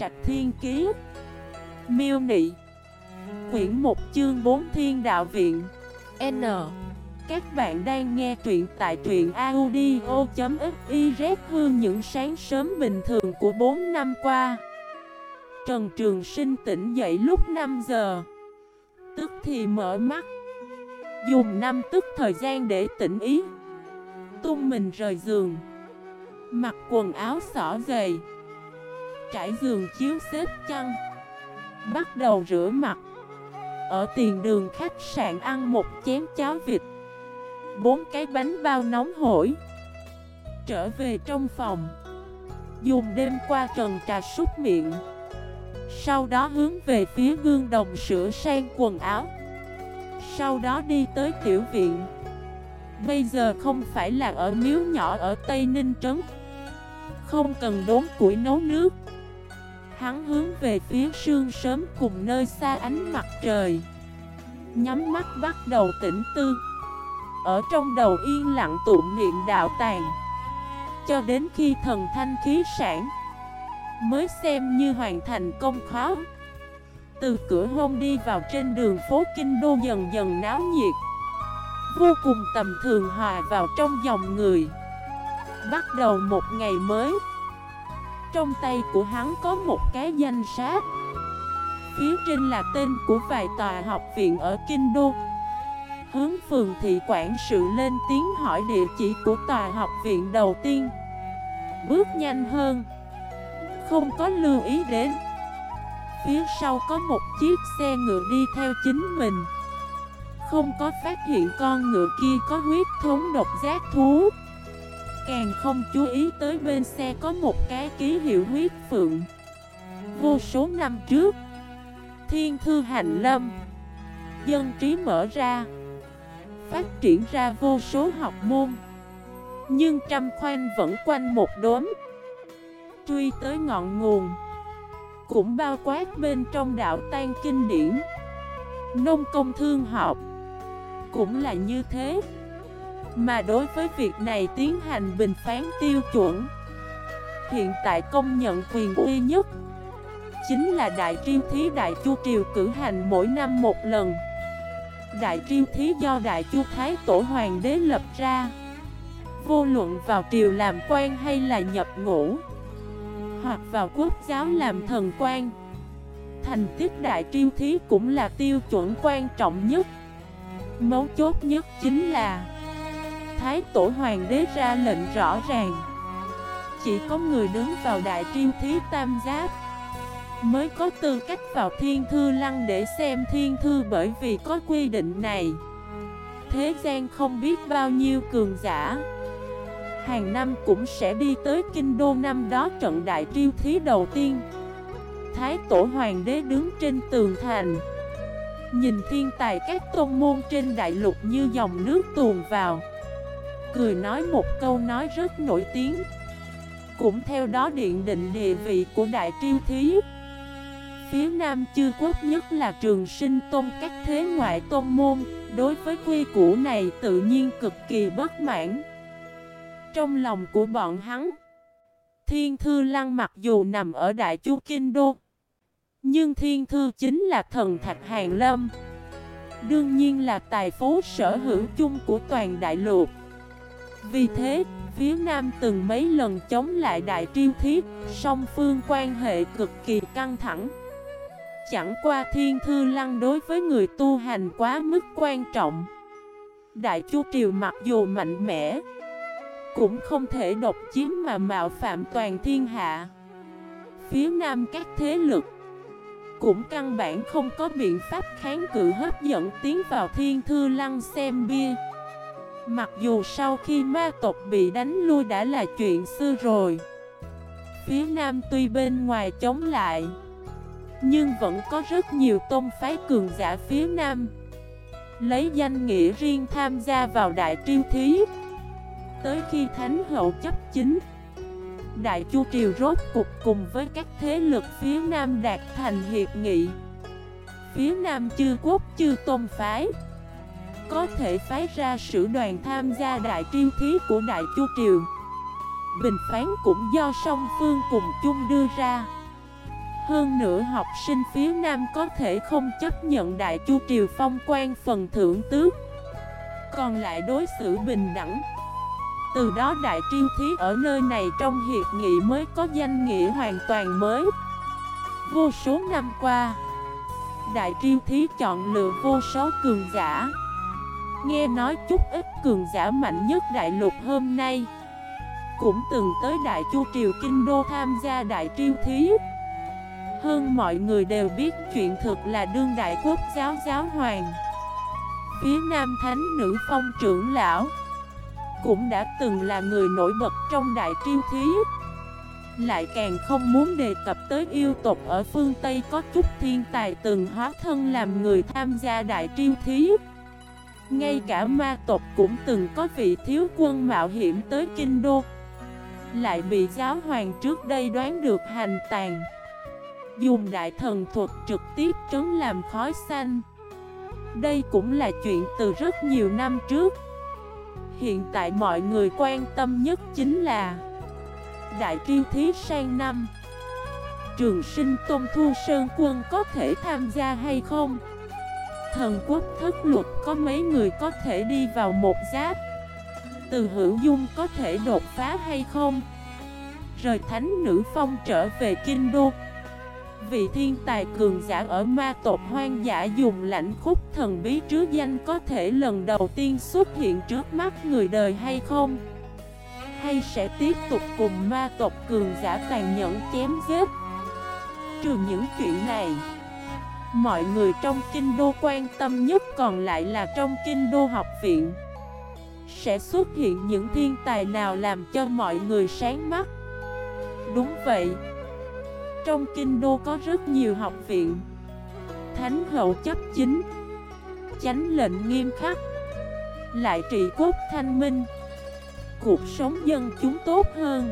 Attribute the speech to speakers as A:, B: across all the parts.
A: Trạch Thiên Kiế Miêu Nị. Quyển 1 chương 4 Thiên Đạo Viện. N. Các bạn đang nghe truyện tại truyện audio.xyz Hương những sáng sớm bình thường của 4 năm qua. Trần Trường Sinh tỉnh dậy lúc 5 giờ. Tức thì mở mắt. Dùng năm tức thời gian để tỉnh ý. Tung mình rời giường. Mặc quần áo xỏ dày Trải giường chiếu xếp chăn. Bắt đầu rửa mặt. Ở tiền đường khách sạn ăn một chén cháo vịt. Bốn cái bánh bao nóng hổi. Trở về trong phòng. Dùng đêm qua trần trà súc miệng. Sau đó hướng về phía gương đồng sửa sang quần áo. Sau đó đi tới tiểu viện. Bây giờ không phải là ở miếu nhỏ ở Tây Ninh Trấn. Không cần đốn củi nấu nước. Hắn hướng về phía sương sớm cùng nơi xa ánh mặt trời. Nhắm mắt bắt đầu tỉnh tư. Ở trong đầu yên lặng tụng niệm đạo tàng. Cho đến khi thần thanh khí sản Mới xem như hoàn thành công khó Từ cửa hôn đi vào trên đường phố Kinh Đô dần dần náo nhiệt. Vô cùng tầm thường hòa vào trong dòng người. Bắt đầu một ngày mới trong tay của hắn có một cái danh sách. Phía trên là tên của vài tòa học viện ở Kinh Đô. Hướng phường thị quản sự lên tiếng hỏi địa chỉ của tòa học viện đầu tiên. Bước nhanh hơn. Không có lưu ý đến. Phía sau có một chiếc xe ngựa đi theo chính mình. Không có phát hiện con ngựa kia có huyết thống độc giác thú. Càng không chú ý tới bên xe có một cái ký hiệu huyết phượng. Vô số năm trước, Thiên thư hành lâm, Dân trí mở ra, Phát triển ra vô số học môn, Nhưng trăm khoan vẫn quanh một đốm, Truy tới ngọn nguồn, Cũng bao quát bên trong đạo tan kinh điển. Nông công thương học Cũng là như thế mà đối với việc này tiến hành bình phán tiêu chuẩn. Hiện tại công nhận quyền uy nhất Chính là Đại Triêu Thí Đại Chu Triều cử hành mỗi năm một lần. Đại Triêu Thí do Đại Chu Thái Tổ Hoàng đế lập ra. Vô luận vào triều làm quan hay là nhập ngũ, Hoặc vào quốc giáo làm thần quan, Thành tích Đại Triêu Thí cũng là tiêu chuẩn quan trọng nhất. Mấu chốt nhất chính là Thái Tổ Hoàng đế ra lệnh rõ ràng. Chỉ có người đứng vào đại triêu thí tam giáp Mới có tư cách vào thiên thư lăng để xem thiên thư bởi vì có quy định này. Thế gian không biết bao nhiêu cường giả. Hàng năm cũng sẽ đi tới kinh đô năm đó trận đại triêu thí đầu tiên. Thái tổ hoàng đế đứng trên tường thành, Nhìn thiên tài các tôn môn trên đại lục như dòng nước tuồn vào cười nói một câu nói rất nổi tiếng. Cũng theo đó điện định địa vị của Đại Triêu Thí. Phía Nam chư quốc nhất là trường sinh tôn các thế ngoại tôn môn, Đối với quy củ này tự nhiên cực kỳ bất mãn. Trong lòng của bọn hắn, Thiên Thư Lăng mặc dù nằm ở Đại Chu Kinh Đô, Nhưng Thiên Thư chính là thần Thạch Hàng Lâm. Đương nhiên là tài phú sở hữu chung của toàn đại lục vì thế, phía Nam từng mấy lần chống lại Đại Triêu Thiết, song phương quan hệ cực kỳ căng thẳng. Chẳng qua Thiên Thư Lăng đối với người tu hành quá mức quan trọng. Đại Chu Triều mặc dù mạnh mẽ, cũng không thể độc chiếm mà mạo phạm toàn thiên hạ. Phía Nam các thế lực cũng căn bản không có biện pháp kháng cự hấp dẫn tiến vào Thiên Thư Lăng xem bia. Mặc dù sau khi ma tộc bị đánh lui đã là chuyện xưa rồi. Phía Nam tuy bên ngoài chống lại, Nhưng vẫn có rất nhiều tôn phái cường giả phía Nam. Lấy danh nghĩa riêng tham gia vào đại triêu thí. Tới khi Thánh Hậu chấp chính, Đại Chu Triều rốt cục cùng với các thế lực phía Nam đạt thành hiệp nghị. Phía Nam chư quốc, chư tôn phái có thể phái ra sử đoàn tham gia đại triêu thí của Đại Chu Triều. Bình phán cũng do song phương cùng chung đưa ra. Hơn nữa học sinh phía Nam có thể không chấp nhận Đại Chu Triều phong quan phần thưởng tước. Còn lại đối xử bình đẳng. Từ đó Đại Triêu Thí ở nơi này trong hiệp nghị mới có danh nghĩa hoàn toàn mới. Vô số năm qua, Đại Triêu Thí chọn lựa vô số cường giả. Nghe nói chút ít cường giả mạnh nhất đại lục hôm nay Cũng từng tới Đại Chu Triều Kinh Đô tham gia Đại Triêu Thí. Hơn mọi người đều biết chuyện thực là đương đại quốc giáo giáo hoàng. Phía nam thánh nữ phong trưởng lão Cũng đã từng là người nổi bật trong đại triêu thí. Lại càng không muốn đề cập tới yêu tộc ở phương Tây có chút thiên tài từng hóa thân làm người tham gia đại triêu thí. Ngay cả ma tộc cũng từng có vị thiếu quân mạo hiểm tới kinh đô. Lại bị giáo hoàng trước đây đoán được hành tàn. Dùng đại thần thuật trực tiếp trấn làm khói xanh. Đây cũng là chuyện từ rất nhiều năm trước. Hiện tại mọi người quan tâm nhất chính là Đại triêu thí sang năm. Trường sinh Tôn Thu Sơn Quân có thể tham gia hay không? Thần quốc thất luật, có mấy người có thể đi vào một giáp? Từ hữu dung có thể đột phá hay không? Rời thánh nữ phong trở về kinh đô Vị thiên tài cường giả ở ma tộc hoang dã dùng lãnh khúc thần bí trứ danh có thể lần đầu tiên xuất hiện trước mắt người đời hay không? Hay sẽ tiếp tục cùng ma tộc cường giả tàn nhẫn chém giết? Trừ những chuyện này Mọi người trong kinh đô quan tâm nhất còn lại là trong kinh đô học viện. Sẽ xuất hiện những thiên tài nào làm cho mọi người sáng mắt? Đúng vậy. Trong kinh đô có rất nhiều học viện. Thánh hậu chấp chính. Chánh lệnh nghiêm khắc. Lại trị quốc thanh minh. Cuộc sống dân chúng tốt hơn.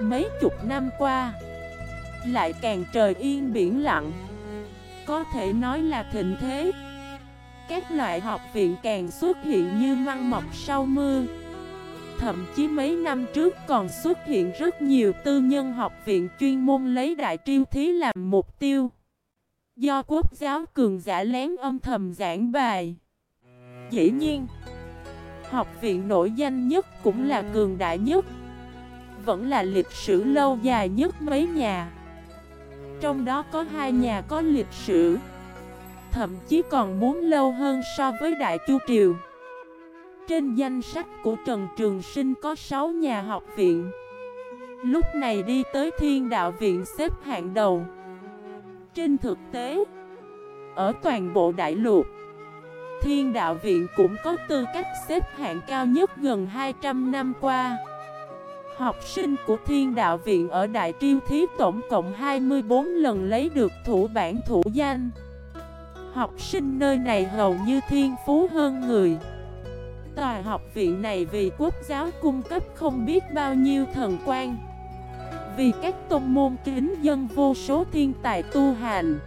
A: Mấy chục năm qua, Lại càng trời yên biển lặng. Có thể nói là thịnh thế Các loại học viện càng xuất hiện như măng mọc sau mưa Thậm chí mấy năm trước còn xuất hiện rất nhiều tư nhân học viện chuyên môn lấy đại triêu thí làm mục tiêu. Do quốc giáo cường giả lén âm thầm giảng bài. Dĩ nhiên, học viện nổi danh nhất cũng là cường đại nhất. Vẫn là lịch sử lâu dài nhất mấy nhà. Trong đó có hai nhà có lịch sử. Thậm chí còn muốn lâu hơn so với Đại Chu Triều. Trên danh sách của Trần Trường Sinh có 6 nhà học viện Lúc này đi tới thiên đạo viện xếp hạng đầu Trên thực tế, Ở toàn bộ đại lục, Thiên đạo viện cũng có tư cách xếp hạng cao nhất gần 200 năm qua Học sinh của thiên đạo viện ở Đại Triêu Thí tổng cộng 24 lần lấy được thủ bản thủ danh. Học sinh nơi này hầu như thiên phú hơn người. Tòa học viện này vì quốc giáo cung cấp không biết bao nhiêu thần quan. Vì các tôn môn kính dân vô số thiên tài tu hành.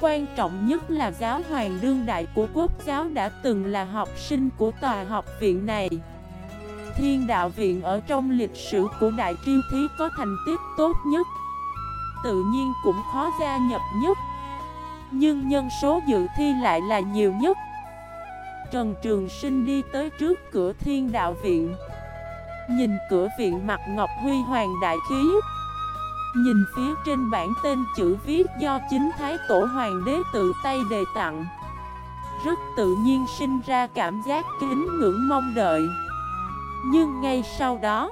A: Quan trọng nhất là giáo hoàng đương đại của quốc giáo đã từng là học sinh của tòa học viện này. Thiên đạo viện ở trong lịch sử của Đại Triêu Thí có thành tích tốt nhất. Tự nhiên cũng khó gia nhập nhất. Nhưng nhân số dự thi lại là nhiều nhất. Trần Trường Sinh đi tới trước cửa thiên đạo viện. Nhìn cửa viện mặt ngọc huy hoàng đại khí. Nhìn phía trên bản tên chữ viết do chính Thái Tổ Hoàng đế tự tay đề tặng. Rất tự nhiên sinh ra cảm giác kính ngưỡng mong đợi. Nhưng ngay sau đó,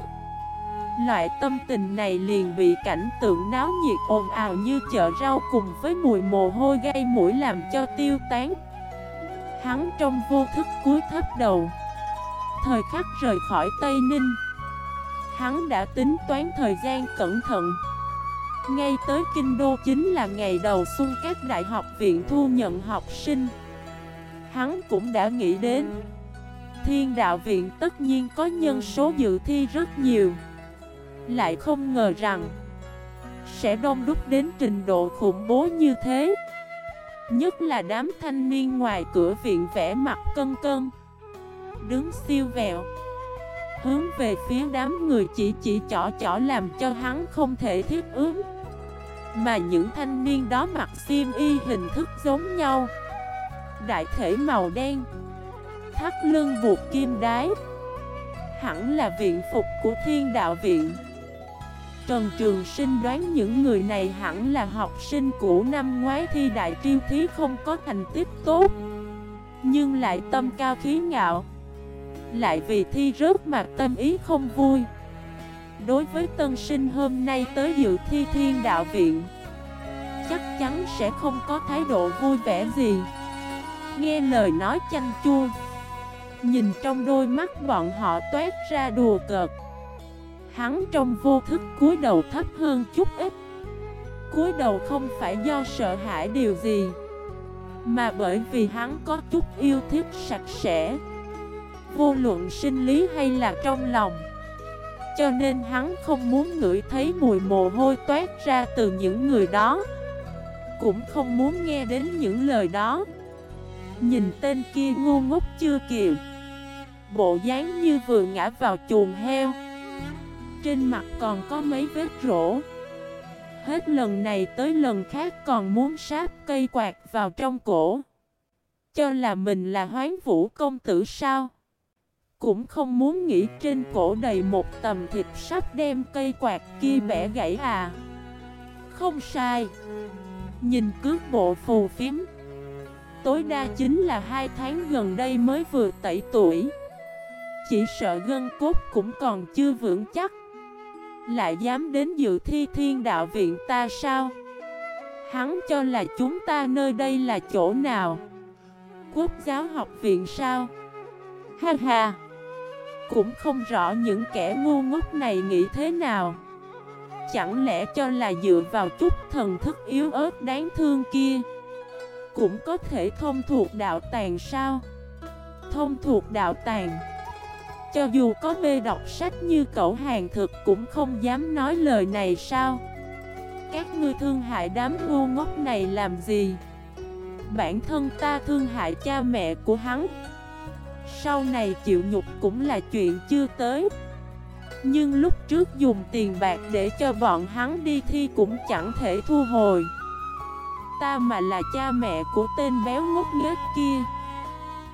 A: Loại tâm tình này liền bị cảnh tượng náo nhiệt ồn ào như chợ rau cùng với mùi mồ hôi gây mũi làm cho tiêu tán. Hắn trong vô thức cúi thấp đầu. Thời khắc rời khỏi Tây Ninh, Hắn đã tính toán thời gian cẩn thận. Ngay tới Kinh Đô chính là ngày đầu xuân các đại học viện thu nhận học sinh. Hắn cũng đã nghĩ đến Thiên đạo viện tất nhiên có nhân số dự thi rất nhiều Lại không ngờ rằng, Sẽ đông đúc đến trình độ khủng bố như thế Nhất là đám thanh niên ngoài cửa viện vẽ mặt cân cân, Đứng siêu vẹo, Hướng về phía đám người chỉ chỉ chỏ chỏ làm cho hắn không thể thiết ứng. Mà những thanh niên đó mặc xiêm y hình thức giống nhau, Đại thể màu đen Thắt lưng buộc kim đái. Hẳn là viện phục của thiên đạo viện Trần Trường Sinh đoán những người này hẳn là học sinh cũ năm ngoái thi đại triêu thí không có thành tích tốt. Nhưng lại tâm cao khí ngạo. Lại vì thi rớt mà tâm ý không vui. Đối với tân sinh hôm nay tới dự thi thiên đạo viện, Chắc chắn sẽ không có thái độ vui vẻ gì. Nghe lời nói chanh chua. Nhìn trong đôi mắt bọn họ toát ra đùa cợt. Hắn trong vô thức cúi đầu thấp hơn chút ít. Cúi đầu không phải do sợ hãi điều gì, Mà bởi vì hắn có chút yêu thích sạch sẽ. Vô luận sinh lý hay là trong lòng. Cho nên hắn không muốn ngửi thấy mùi mồ hôi toát ra từ những người đó. Cũng không muốn nghe đến những lời đó. Nhìn tên kia ngu ngốc chưa kìa. Bộ dáng như vừa ngã vào chuồng heo. Trên mặt còn có mấy vết rỗ. Hết lần này tới lần khác còn muốn sáp cây quạt vào trong cổ. Cho là mình là hoán vũ công tử sao? Cũng không muốn nghĩ trên cổ đầy một tầm thịt sắp đem cây quạt kia bẻ gãy à. Không sai. Nhìn cước bộ phù phím Tối đa chính là hai tháng gần đây mới vừa tẩy tuổi. Chỉ sợ gân cốt cũng còn chưa vững chắc lại dám đến dự thi thiên đạo viện ta sao? Hắn cho là chúng ta nơi đây là chỗ nào? Quốc giáo học viện sao? Ha ha! Cũng không rõ những kẻ ngu ngốc này nghĩ thế nào Chẳng lẽ cho là dựa vào chút thần thức yếu ớt đáng thương kia Cũng có thể thông thuộc đạo tàng sao Thông thuộc đạo tàng cho dù có mê đọc sách như cậu hàng thực cũng không dám nói lời này sao? Các ngươi thương hại đám ngu ngốc này làm gì? Bản thân ta thương hại cha mẹ của hắn. Sau này chịu nhục cũng là chuyện chưa tới. Nhưng lúc trước dùng tiền bạc để cho bọn hắn đi thi cũng chẳng thể thu hồi. Ta mà là cha mẹ của tên béo ngốc nghếch kia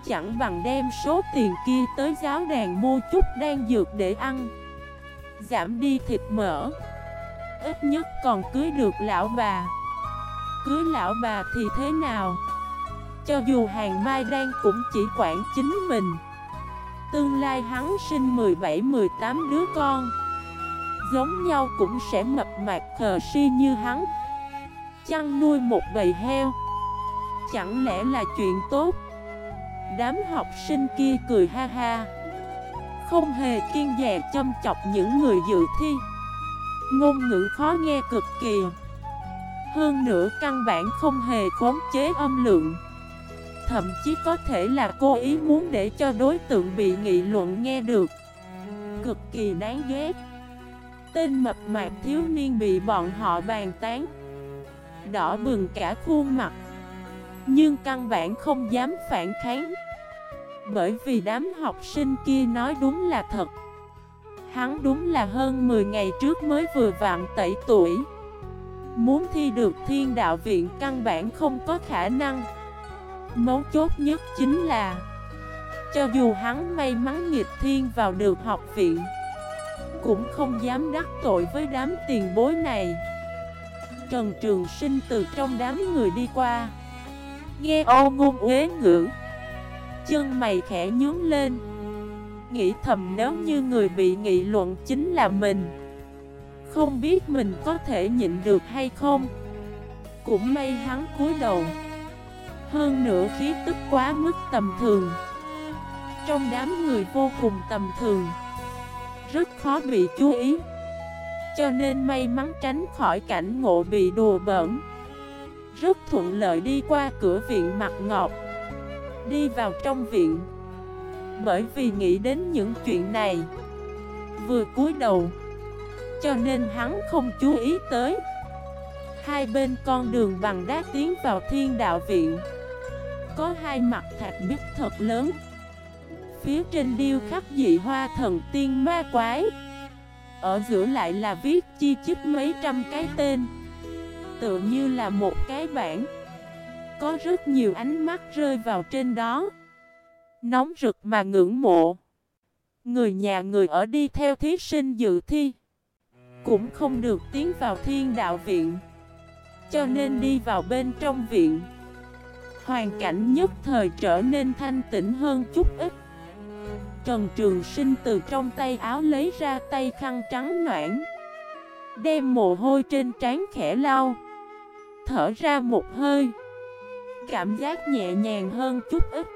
A: chẳng bằng đem số tiền kia tới giáo đàn mua chút đan dược để ăn. Giảm đi thịt mỡ. Ít nhất còn cưới được lão bà. Cưới lão bà thì thế nào? Cho dù hàng mai đang cũng chỉ quản chính mình. Tương lai hắn sinh 17-18 đứa con. Giống nhau cũng sẽ mập mạp khờ si như hắn. Chăn nuôi một bầy heo. Chẳng lẽ là chuyện tốt? Đám học sinh kia cười ha ha. Không hề kiên dè châm chọc những người dự thi. Ngôn ngữ khó nghe cực kỳ. Hơn nữa căn bản không hề khống chế âm lượng. Thậm chí có thể là cố ý muốn để cho đối tượng bị nghị luận nghe được. Cực kỳ đáng ghét. Tên mập mạp thiếu niên bị bọn họ bàn tán. Đỏ bừng cả khuôn mặt. Nhưng căn bản không dám phản kháng. Bởi vì đám học sinh kia nói đúng là thật. Hắn đúng là hơn 10 ngày trước mới vừa vạn tẩy tuổi. Muốn thi được thiên đạo viện căn bản không có khả năng. Mấu chốt nhất chính là, Cho dù hắn may mắn nghịch thiên vào được học viện, Cũng không dám đắc tội với đám tiền bối này. Trần Trường Sinh từ trong đám người đi qua Nghe ô ngôn uế ngữ. Chân mày khẽ nhướng lên. Nghĩ thầm nếu như người bị nghị luận chính là mình. Không biết mình có thể nhịn được hay không. Cũng may hắn cúi đầu. Hơn nữa khí tức quá mức tầm thường. Trong đám người vô cùng tầm thường. Rất khó bị chú ý. Cho nên may mắn tránh khỏi cảnh ngộ bị đùa bẩn. Rất thuận lợi đi qua cửa viện mặt ngọt đi vào trong viện. Bởi vì nghĩ đến những chuyện này, Vừa cúi đầu, Cho nên hắn không chú ý tới. Hai bên con đường bằng đá tiến vào thiên đạo viện. Có hai mặt thạch bích thật lớn. Phía trên điêu khắc dị hoa thần tiên ma quái. Ở giữa lại là viết chi chích mấy trăm cái tên tựa như là một cái bảng. Có rất nhiều ánh mắt rơi vào trên đó. Nóng rực mà ngưỡng mộ. Người nhà người ở đi theo thí sinh dự thi. Cũng không được tiến vào thiên đạo viện. Cho nên đi vào bên trong viện. Hoàn cảnh nhất thời trở nên thanh tĩnh hơn chút ít. Trần Trường Sinh từ trong tay áo lấy ra tay khăn trắng noãn. Đem mồ hôi trên trán khẽ lau. Thở ra một hơi. Cảm giác nhẹ nhàng hơn chút ít.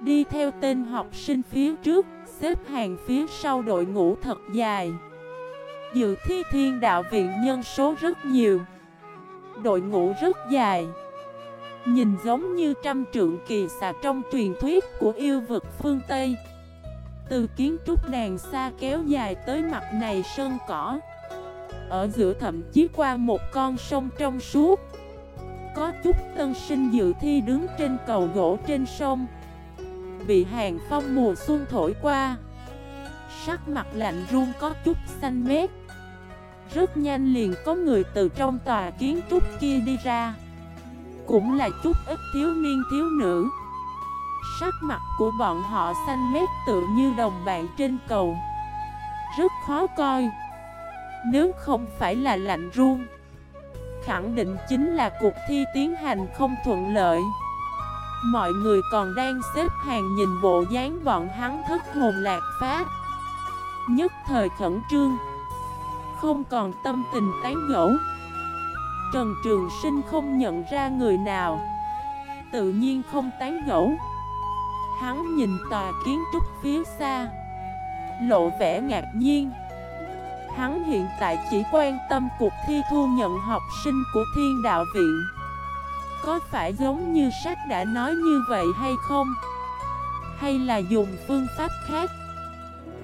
A: Đi theo tên học sinh phía trước, Xếp hàng phía sau đội ngũ thật dài. Dự thi thiên đạo viện nhân số rất nhiều. Đội ngũ rất dài. Nhìn giống như trăm trượng kỳ xà trong truyền thuyết của yêu vực phương Tây. Từ kiến trúc đàn xa kéo dài tới mặt này sơn cỏ. Ở giữa thậm chí qua một con sông trong suốt. Có chút tân sinh dự thi đứng trên cầu gỗ trên sông. Bị hàng phong mùa xuân thổi qua. Sắc mặt lạnh run có chút xanh mét. Rất nhanh liền có người từ trong tòa kiến trúc kia đi ra. Cũng là chút ít thiếu niên thiếu nữ. Sắc mặt của bọn họ xanh mét tự như đồng bạn trên cầu. Rất khó coi. Nếu không phải là lạnh run, Khẳng định chính là cuộc thi tiến hành không thuận lợi. Mọi người còn đang xếp hàng nhìn bộ dáng bọn hắn thất hồn lạc phát Nhất thời khẩn trương, Không còn tâm tình tán gẫu. Trần Trường Sinh không nhận ra người nào, Tự nhiên không tán gẫu. Hắn nhìn tòa kiến trúc phía xa, Lộ vẻ ngạc nhiên. Hắn hiện tại chỉ quan tâm cuộc thi thu nhận học sinh của thiên đạo viện Có phải giống như sách đã nói như vậy hay không? Hay là dùng phương pháp khác?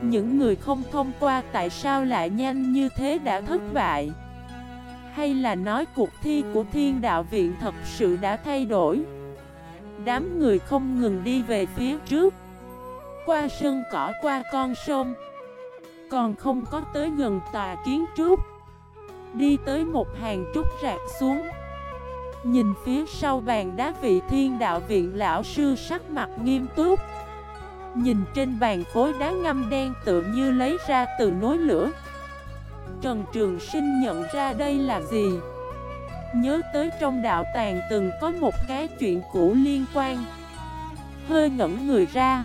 A: Những người không thông qua tại sao lại nhanh như thế đã thất bại? Hay là nói cuộc thi của thiên đạo viện thật sự đã thay đổi Đám người không ngừng đi về phía trước Qua sân cỏ, qua con sông còn không có tới gần tòa kiến trúc Đi tới một hàng trúc rạc xuống. Nhìn phía sau bàn đá vị thiên đạo viện lão sư sắc mặt nghiêm túc. Nhìn trên bàn khối đá ngâm đen tự như lấy ra từ nối lửa. Trần Trường Sinh nhận ra đây là gì? Nhớ tới trong đạo tàng từng có một cái chuyện cũ liên quan. Hơi ngẩn người ra.